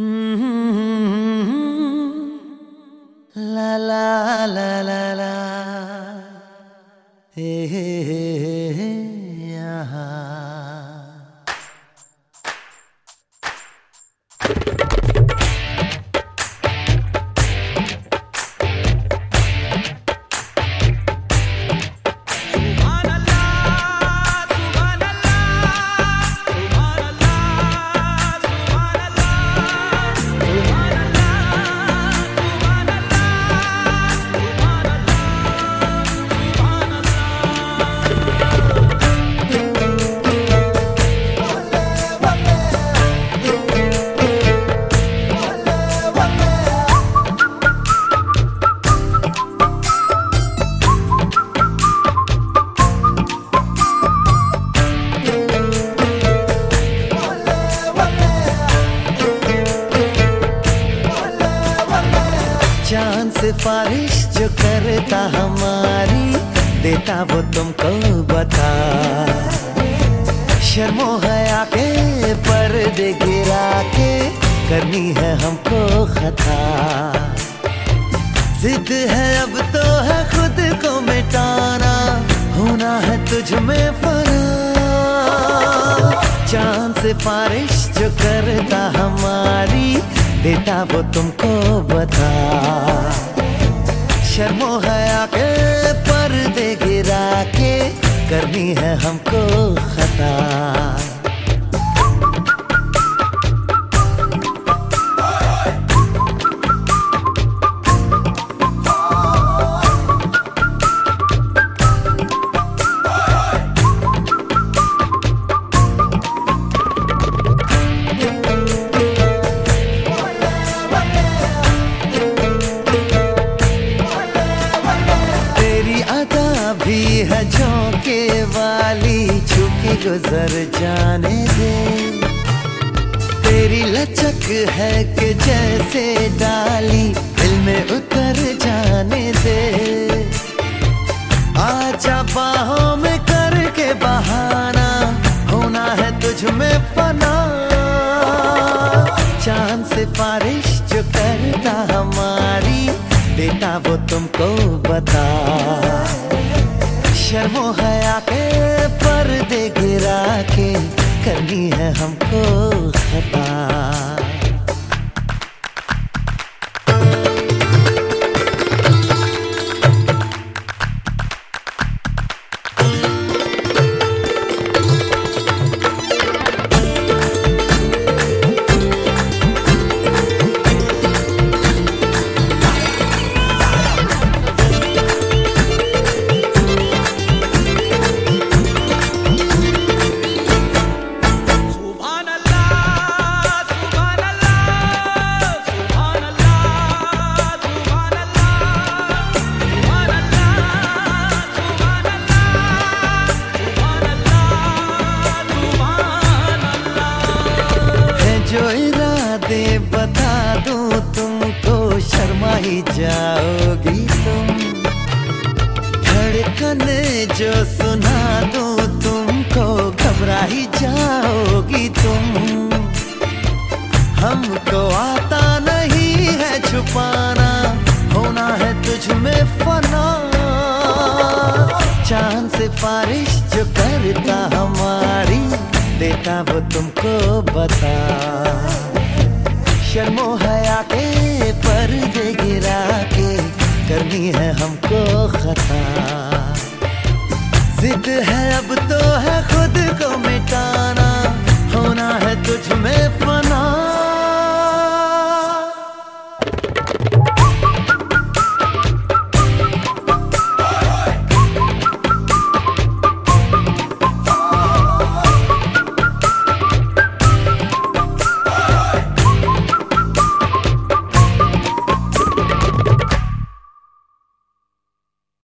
La la la la la. Hey, hey, hey, hey, yeah. सिफारिश जो करता हमारी, देता वो तुमको बता। शर्मो है आके पर्दे गिरा के, करनी है हमको खता। जिद है अब तो है खुद को मिटाना, होना है तुझ में फना। चाँद सिफारिश जो करता हमारी, देता वो तुमको बता। शर्मो है आके पर्दे गिरा के करनी है हमको खता। गुजर जाने दे। तेरी लचक है कि जैसे डाली दिल में उतर जाने दे। आजा बाहों में करके बहाना, होना है तुझ में फना। चाँद से बारिश जो करता हमारी, देता वो तुमको बता। शर्मो है आके पर्दे गिरा के करनी है हमको खता। धड़कन जो सुना दूँ तुमको, घबरा ही जाओगी तुम। हमको आता नहीं है छुपाना, होना है तुझ में फना। चाँद से बारिश जो करता हमारी, देता वो तुमको बता। शर्मो है आके पर्दे गिरा के, करनी है हमको खता। जिद है अब तो है खुद को मिटाना होना है तुझ में